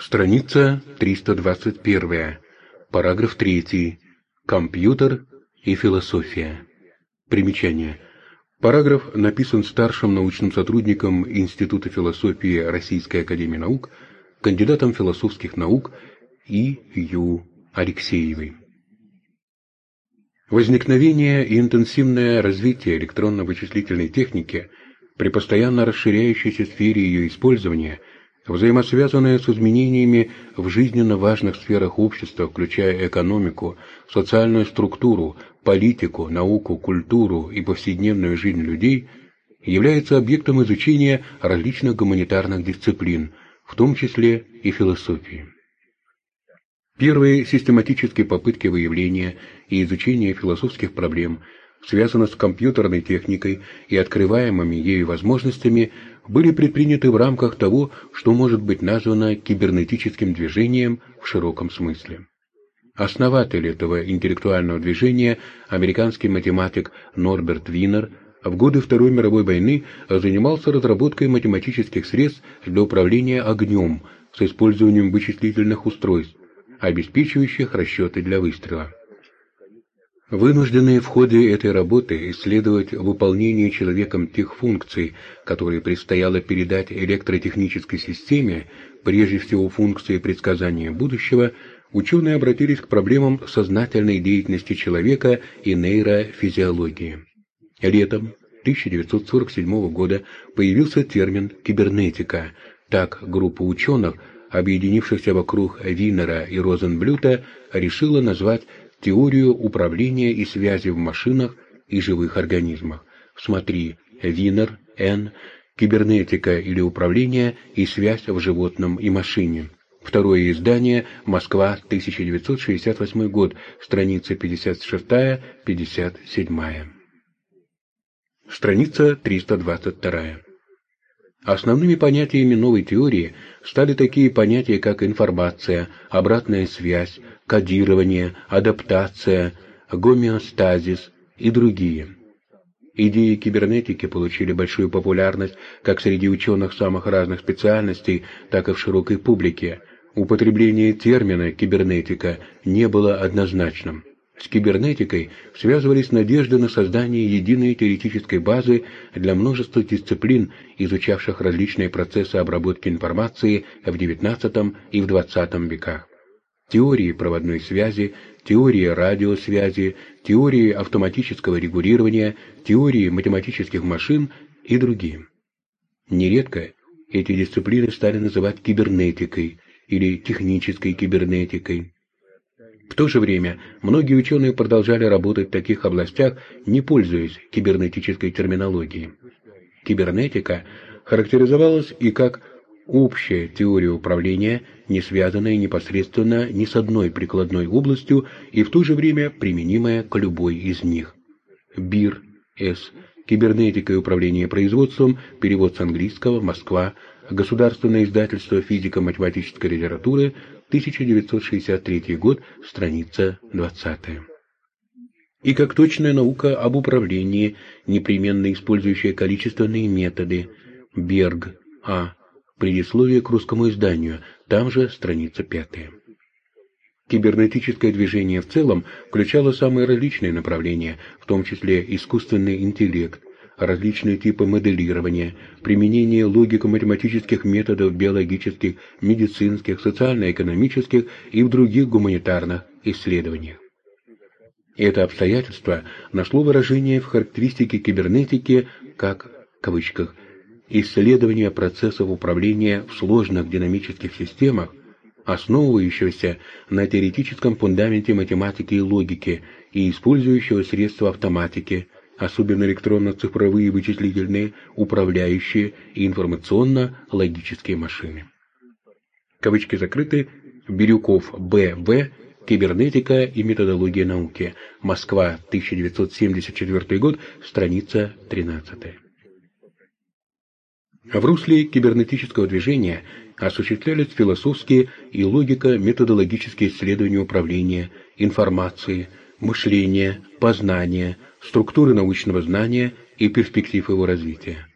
Страница 321. Параграф 3. Компьютер и философия. Примечание. Параграф написан старшим научным сотрудником Института философии Российской академии наук, кандидатом философских наук И. Ю. Алексеевой. Возникновение и интенсивное развитие электронно-вычислительной техники при постоянно расширяющейся сфере ее использования – взаимосвязанная с изменениями в жизненно важных сферах общества, включая экономику, социальную структуру, политику, науку, культуру и повседневную жизнь людей, является объектом изучения различных гуманитарных дисциплин, в том числе и философии. Первые систематические попытки выявления и изучения философских проблем связаны с компьютерной техникой и открываемыми ею возможностями были предприняты в рамках того, что может быть названо кибернетическим движением в широком смысле. Основатель этого интеллектуального движения, американский математик Норберт Винер, в годы Второй мировой войны занимался разработкой математических средств для управления огнем с использованием вычислительных устройств, обеспечивающих расчеты для выстрела. Вынужденные в ходе этой работы исследовать выполнение человеком тех функций, которые предстояло передать электротехнической системе, прежде всего функции предсказания будущего, ученые обратились к проблемам сознательной деятельности человека и нейрофизиологии. Летом 1947 года появился термин «кибернетика». Так группа ученых, объединившихся вокруг Винера и Розенблюта, решила назвать Теорию управления и связи в машинах и живых организмах. Смотри Винер, Н. Кибернетика или управление и связь в животном и машине. Второе издание, Москва, 1968 год, страница 56-57. Страница 322. Основными понятиями новой теории стали такие понятия, как информация, обратная связь, кодирование, адаптация, гомеостазис и другие. Идеи кибернетики получили большую популярность как среди ученых самых разных специальностей, так и в широкой публике. Употребление термина «кибернетика» не было однозначным. С кибернетикой связывались надежды на создание единой теоретической базы для множества дисциплин, изучавших различные процессы обработки информации в XIX и в XX веках. Теории проводной связи, теории радиосвязи, теории автоматического регулирования, теории математических машин и другие. Нередко эти дисциплины стали называть кибернетикой или технической кибернетикой. В то же время многие ученые продолжали работать в таких областях, не пользуясь кибернетической терминологией. Кибернетика характеризовалась и как общая теория управления, не связанная непосредственно ни с одной прикладной областью и в то же время применимая к любой из них. БИР, С. Кибернетика и управление производством, перевод с английского, Москва, Государственное издательство физико-математической литературы, 1963 год, страница 20. И как точная наука об управлении, непременно использующая количественные методы, Берг, А. Предисловие к русскому изданию, там же страница 5. Кибернетическое движение в целом включало самые различные направления, в том числе искусственный интеллект, различные типы моделирования, применение логико-математических методов биологических, медицинских, социально-экономических и в других гуманитарных исследованиях. Это обстоятельство нашло выражение в характеристике кибернетики как, в кавычках, исследование процессов управления в сложных динамических системах, основывающегося на теоретическом фундаменте математики и логики и использующего средства автоматики, особенно электронно-цифровые вычислительные, управляющие и информационно-логические машины. Кавычки закрыты. Бирюков Б.В. Кибернетика и методология науки. Москва, 1974 год, страница 13. В русле кибернетического движения осуществлялись философские и логико-методологические исследования управления, информации, мышления, познания, структуры научного знания и перспектив его развития.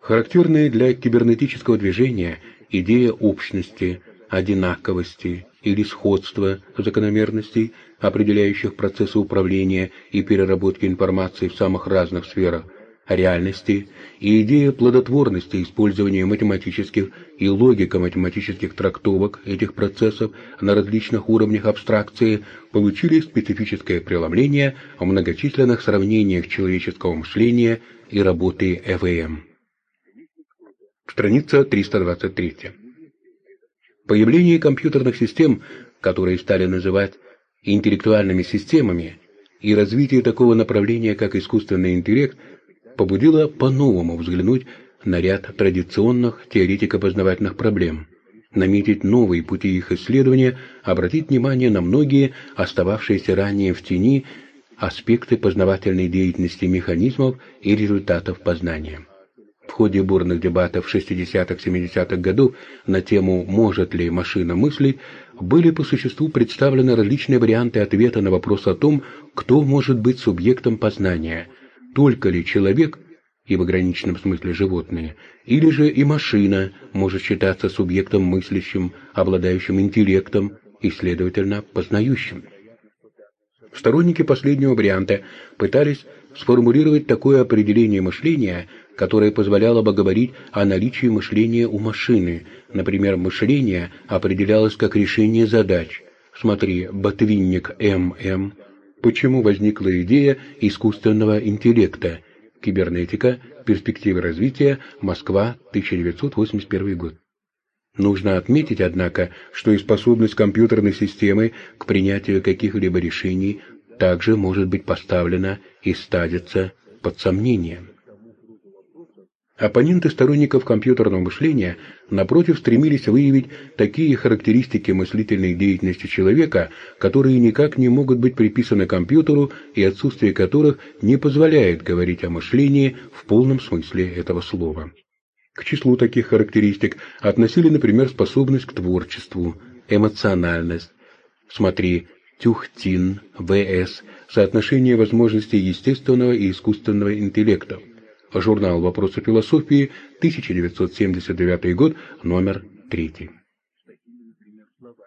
Характерная для кибернетического движения идея общности, одинаковости или сходства закономерностей, определяющих процессы управления и переработки информации в самых разных сферах реальности, и идея плодотворности использования математических и логико-математических трактовок этих процессов на различных уровнях абстракции получили специфическое преломление в многочисленных сравнениях человеческого мышления и работы ЭВМ. Страница 323. Появление компьютерных систем, которые стали называть интеллектуальными системами, и развитие такого направления, как искусственный интеллект, побудило по-новому взглянуть на ряд традиционных теоретико-познавательных проблем, наметить новые пути их исследования, обратить внимание на многие остававшиеся ранее в тени аспекты познавательной деятельности механизмов и результатов познания. В ходе бурных дебатов 60-70-х годов на тему «Может ли машина мыслить?» были по существу представлены различные варианты ответа на вопрос о том, кто может быть субъектом познания, только ли человек, и в ограниченном смысле животные, или же и машина может считаться субъектом мыслящим, обладающим интеллектом и, следовательно, познающим. Сторонники последнего варианта пытались сформулировать такое определение мышления, которое позволяло бы говорить о наличии мышления у машины. Например, мышление определялось как решение задач. Смотри, Ботвинник М.М. Почему возникла идея искусственного интеллекта? Кибернетика. Перспективы развития. Москва. 1981 год. Нужно отметить, однако, что и способность компьютерной системы к принятию каких-либо решений также может быть поставлена и ставится под сомнение. Оппоненты сторонников компьютерного мышления, напротив, стремились выявить такие характеристики мыслительной деятельности человека, которые никак не могут быть приписаны компьютеру и отсутствие которых не позволяет говорить о мышлении в полном смысле этого слова. К числу таких характеристик относили, например, способность к творчеству, эмоциональность. Смотри, Тюхтин, В.С., соотношение возможностей естественного и искусственного интеллекта. Журнал «Вопросы философии», 1979 год, номер 3.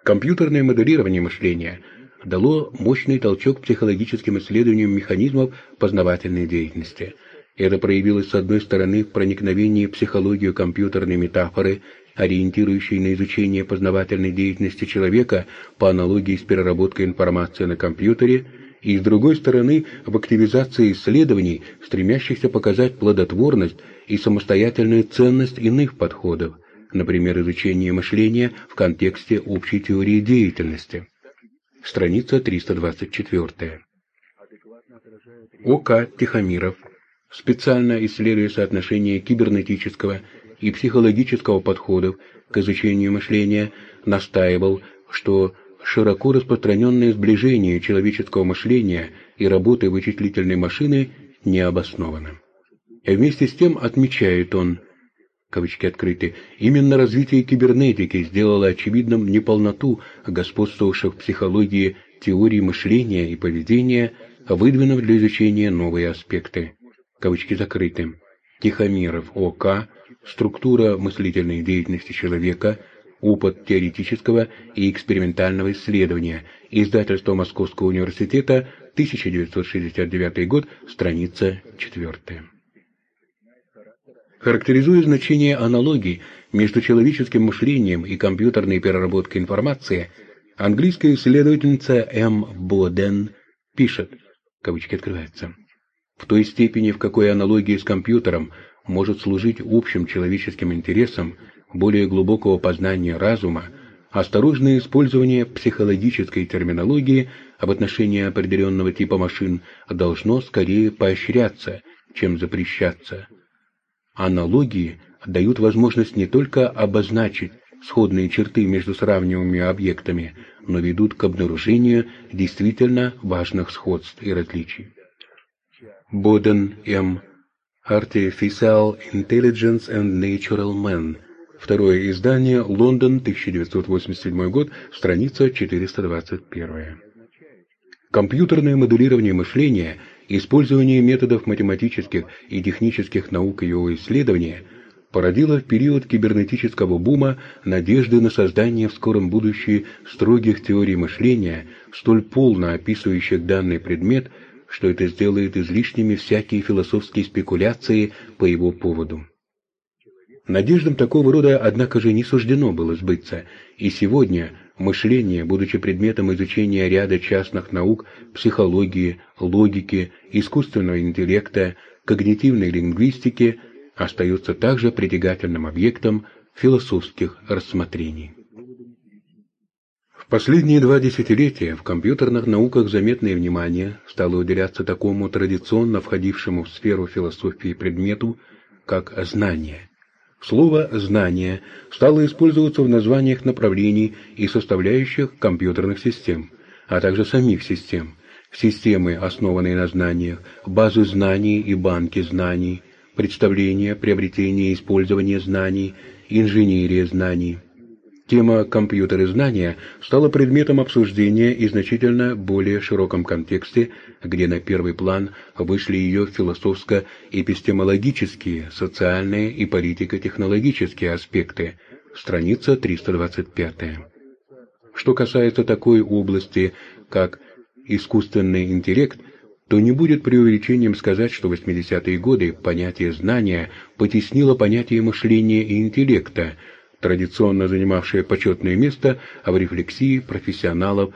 Компьютерное моделирование мышления дало мощный толчок психологическим исследованиям механизмов познавательной деятельности – это проявилось, с одной стороны, в проникновении в психологию компьютерной метафоры, ориентирующей на изучение познавательной деятельности человека по аналогии с переработкой информации на компьютере, и, с другой стороны, в активизации исследований, стремящихся показать плодотворность и самостоятельную ценность иных подходов, например, изучение мышления в контексте общей теории деятельности. Страница 324. О.К. Тихомиров специально исследуя соотношение кибернетического и психологического подходов к изучению мышления, настаивал, что широко распространенное сближение человеческого мышления и работы вычислительной машины не обосновано. Вместе с тем отмечает он, кавычки открыты, именно развитие кибернетики сделало очевидным неполноту господствовавших в психологии теории мышления и поведения, выдвинув для изучения новые аспекты кавычки закрыты, Тихомиров О.К., структура мыслительной деятельности человека, опыт теоретического и экспериментального исследования, издательство Московского университета, 1969 год, страница 4. Характеризуя значение аналогий между человеческим мышлением и компьютерной переработкой информации, английская исследовательница М. Боден пишет, кавычки открываются, в той степени, в какой аналогия с компьютером может служить общим человеческим интересам более глубокого познания разума, осторожное использование психологической терминологии об отношении определенного типа машин должно скорее поощряться, чем запрещаться. Аналогии дают возможность не только обозначить сходные черты между сравниваемыми объектами, но ведут к обнаружению действительно важных сходств и различий. Боден М. Artificial Intelligence and Natural Man. Второе издание, Лондон, 1987 год, страница 421. Компьютерное моделирование мышления, использование методов математических и технических наук его исследования породила в период кибернетического бума надежды на создание в скором будущем строгих теорий мышления, столь полно описывающих данный предмет, что это сделает излишними всякие философские спекуляции по его поводу. Надеждам такого рода, однако же, не суждено было сбыться, и сегодня мышление, будучи предметом изучения ряда частных наук, психологии, логики, искусственного интеллекта, когнитивной лингвистики, остается также притягательным объектом философских рассмотрений. В последние два десятилетия в компьютерных науках заметное внимание стало уделяться такому традиционно входившему в сферу философии предмету, как знание. Слово «знание» стало использоваться в названиях направлений и составляющих компьютерных систем, а также самих систем, системы, основанные на знаниях, базы знаний и банки знаний, представление, приобретение и использование знаний, инженерия знаний. Тема «компьютеры знания» стала предметом обсуждения и значительно более широком контексте, где на первый план вышли ее философско-эпистемологические, социальные и политико-технологические аспекты. Страница 325. Что касается такой области, как искусственный интеллект – то не будет преувеличением сказать, что в 80-е годы понятие знания потеснило понятие мышления и интеллекта, традиционно занимавшее почетное место в рефлексии профессионалов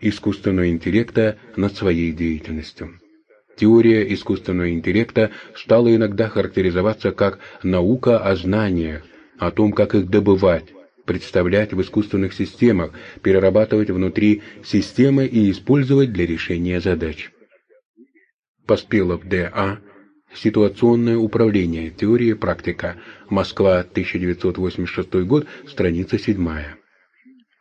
искусственного интеллекта над своей деятельностью. Теория искусственного интеллекта стала иногда характеризоваться как наука о знаниях, о том, как их добывать, представлять в искусственных системах, перерабатывать внутри системы и использовать для решения задач. Поспелов Д.А. Ситуационное управление. Теория и практика. Москва, 1986 год, страница 7.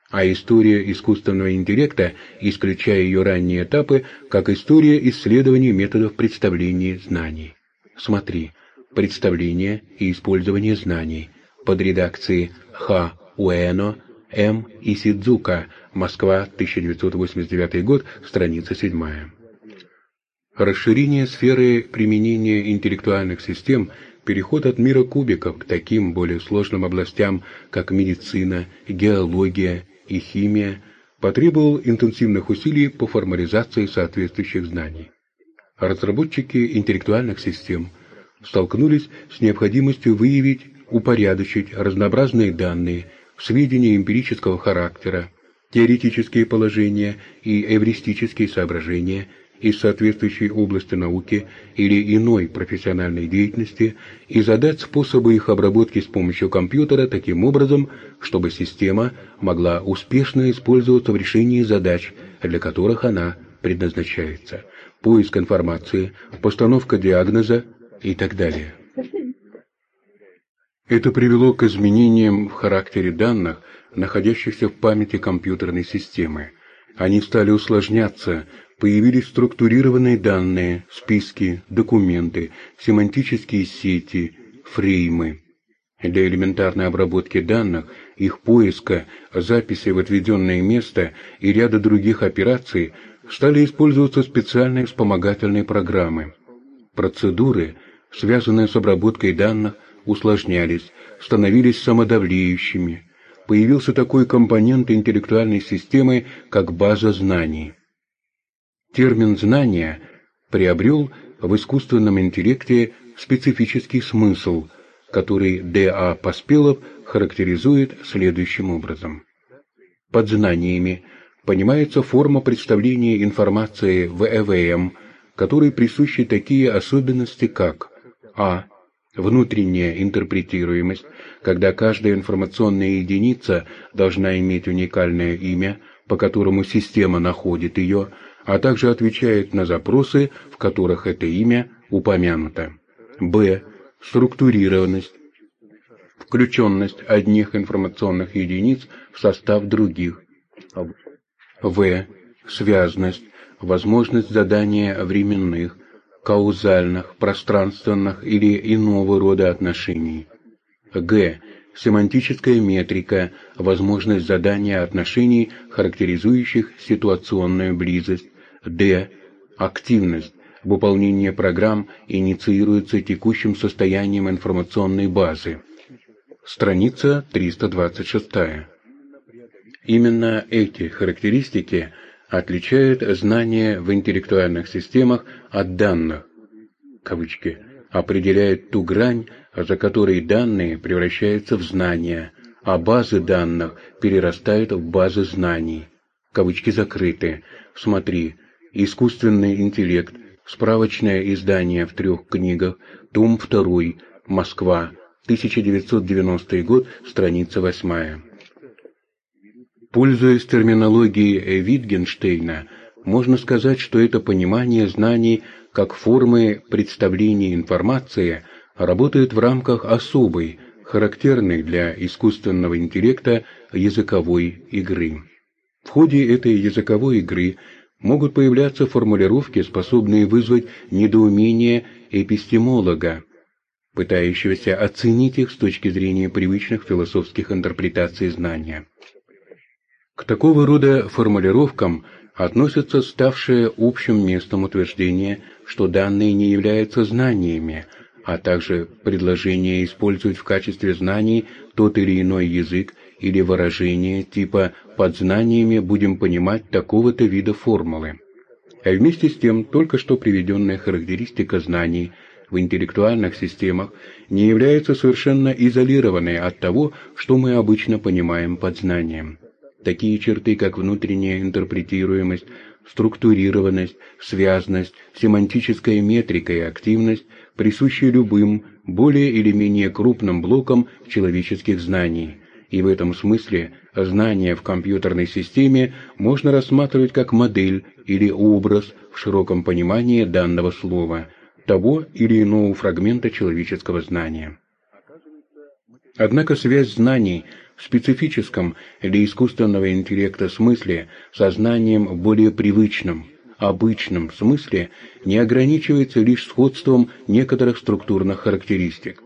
А история искусственного интеллекта, исключая ее ранние этапы, как история исследования методов представления знаний. Смотри. Представление и использование знаний. Под редакцией Х. Уэно, М. Исидзука. Москва, 1989 год, страница 7. Расширение сферы применения интеллектуальных систем, переход от мира кубиков к таким более сложным областям, как медицина, геология и химия, потребовал интенсивных усилий по формализации соответствующих знаний. Разработчики интеллектуальных систем столкнулись с необходимостью выявить, упорядочить разнообразные данные, сведения эмпирического характера, теоретические положения и эвристические соображения – из соответствующей области науки или иной профессиональной деятельности и задать способы их обработки с помощью компьютера таким образом, чтобы система могла успешно использоваться в решении задач, для которых она предназначается, поиск информации, постановка диагноза и так далее. Это привело к изменениям в характере данных, находящихся в памяти компьютерной системы. Они стали усложняться, появились структурированные данные, списки, документы, семантические сети, фреймы. Для элементарной обработки данных, их поиска, записи в отведенное место и ряда других операций стали использоваться специальные вспомогательные программы. Процедуры, связанные с обработкой данных, усложнялись, становились самодавлеющими. Появился такой компонент интеллектуальной системы, как база знаний. Термин «знание» приобрел в искусственном интеллекте специфический смысл, который Д.А. Поспелов характеризует следующим образом. Под знаниями понимается форма представления информации в ЭВМ, которой присущи такие особенности, как а. Внутренняя интерпретируемость, когда каждая информационная единица должна иметь уникальное имя, по которому система находит ее, а также отвечает на запросы, в которых это имя упомянуто. Б. Структурированность, включенность одних информационных единиц в состав других. В. Связность, возможность задания временных, каузальных, пространственных или иного рода отношений. Г. Семантическая метрика, возможность задания отношений, характеризующих ситуационную близость. Д. Активность. Выполнение программ инициируется текущим состоянием информационной базы. Страница 326. Именно эти характеристики отличают знания в интеллектуальных системах от данных, кавычки, определяют ту грань, за которой данные превращаются в знания, а базы данных перерастают в базы знаний. Кавычки закрыты. Смотри, искусственный интеллект, справочное издание в трех книгах, том 2, Москва, 1990 год, страница 8. Пользуясь терминологией Витгенштейна, можно сказать, что это понимание знаний как формы представления информации работает в рамках особой, характерной для искусственного интеллекта языковой игры. В ходе этой языковой игры могут появляться формулировки, способные вызвать недоумение эпистемолога, пытающегося оценить их с точки зрения привычных философских интерпретаций знания. К такого рода формулировкам относятся ставшее общим местом утверждение, что данные не являются знаниями, а также предложение использовать в качестве знаний тот или иной язык или выражение типа «под знаниями будем понимать такого-то вида формулы». А вместе с тем, только что приведенная характеристика знаний в интеллектуальных системах не является совершенно изолированной от того, что мы обычно понимаем под знанием. Такие черты, как внутренняя интерпретируемость, структурированность, связность, семантическая метрика и активность присущи любым, более или менее крупным блокам человеческих знаний. И в этом смысле знание в компьютерной системе можно рассматривать как модель или образ в широком понимании данного слова, того или иного фрагмента человеческого знания. Однако связь знаний – в специфическом для искусственного интеллекта смысле сознанием более привычном, обычном смысле не ограничивается лишь сходством некоторых структурных характеристик.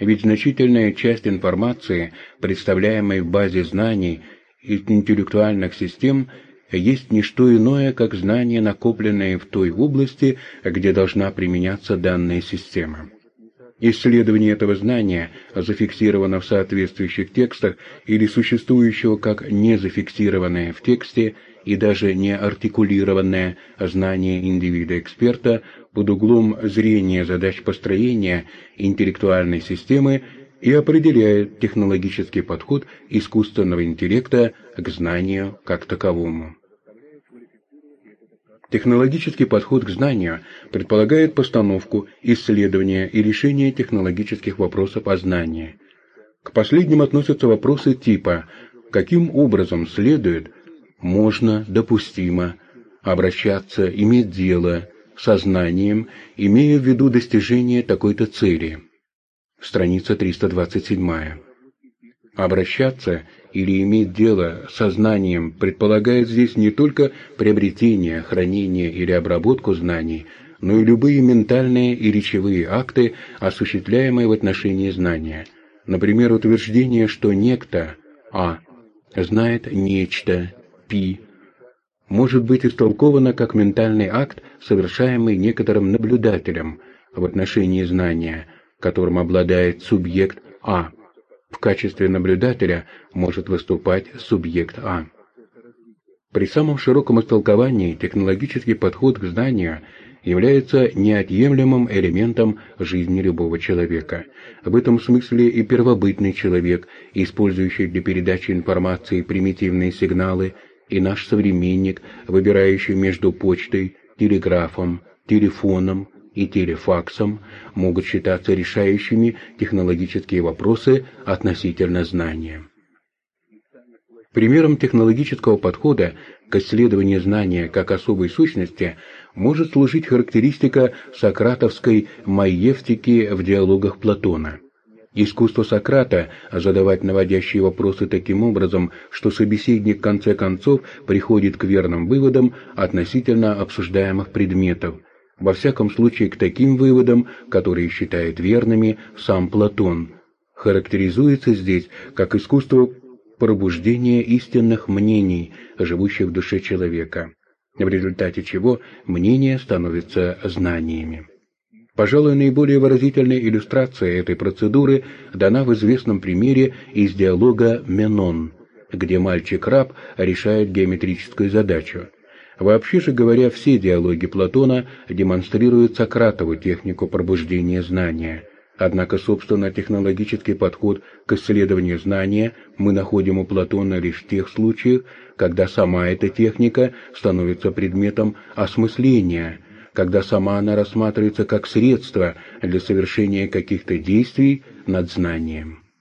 Ведь значительная часть информации, представляемой в базе знаний интеллектуальных систем, есть не что иное, как знания, накопленные в той области, где должна применяться данная система. Исследование этого знания зафиксировано в соответствующих текстах или существующего как незафиксированное в тексте и даже не артикулированное знание индивида-эксперта под углом зрения задач построения интеллектуальной системы и определяет технологический подход искусственного интеллекта к знанию как таковому. Технологический подход к знанию предполагает постановку, исследование и решение технологических вопросов о знании. К последним относятся вопросы типа «каким образом следует, можно, допустимо, обращаться, иметь дело, со знанием, имея в виду достижение такой-то цели». Страница 327. Обращаться или иметь дело со знанием предполагает здесь не только приобретение, хранение или обработку знаний, но и любые ментальные и речевые акты, осуществляемые в отношении знания. Например, утверждение, что некто А знает нечто Пи может быть истолковано как ментальный акт, совершаемый некоторым наблюдателем в отношении знания, которым обладает субъект А. В качестве наблюдателя может выступать субъект А. При самом широком истолковании технологический подход к знанию является неотъемлемым элементом жизни любого человека. В этом смысле и первобытный человек, использующий для передачи информации примитивные сигналы, и наш современник, выбирающий между почтой, телеграфом, телефоном, и телефаксом могут считаться решающими технологические вопросы относительно знания. Примером технологического подхода к исследованию знания как особой сущности может служить характеристика сократовской маевтики в диалогах Платона. Искусство Сократа задавать наводящие вопросы таким образом, что собеседник в конце концов приходит к верным выводам относительно обсуждаемых предметов – во всяком случае к таким выводам, которые считает верными сам Платон, характеризуется здесь как искусство пробуждения истинных мнений, живущих в душе человека. в результате чего мнения становятся знаниями. Пожалуй, наиболее выразительная иллюстрация этой процедуры дана в известном примере из диалога «Менон», где мальчик-раб решает геометрическую задачу. Вообще же говоря, все диалоги Платона демонстрируют Сократову технику пробуждения знания. Однако, собственно, технологический подход к исследованию знания мы находим у Платона лишь в тех случаях, когда сама эта техника становится предметом осмысления – когда сама она рассматривается как средство для совершения каких-то действий над знанием.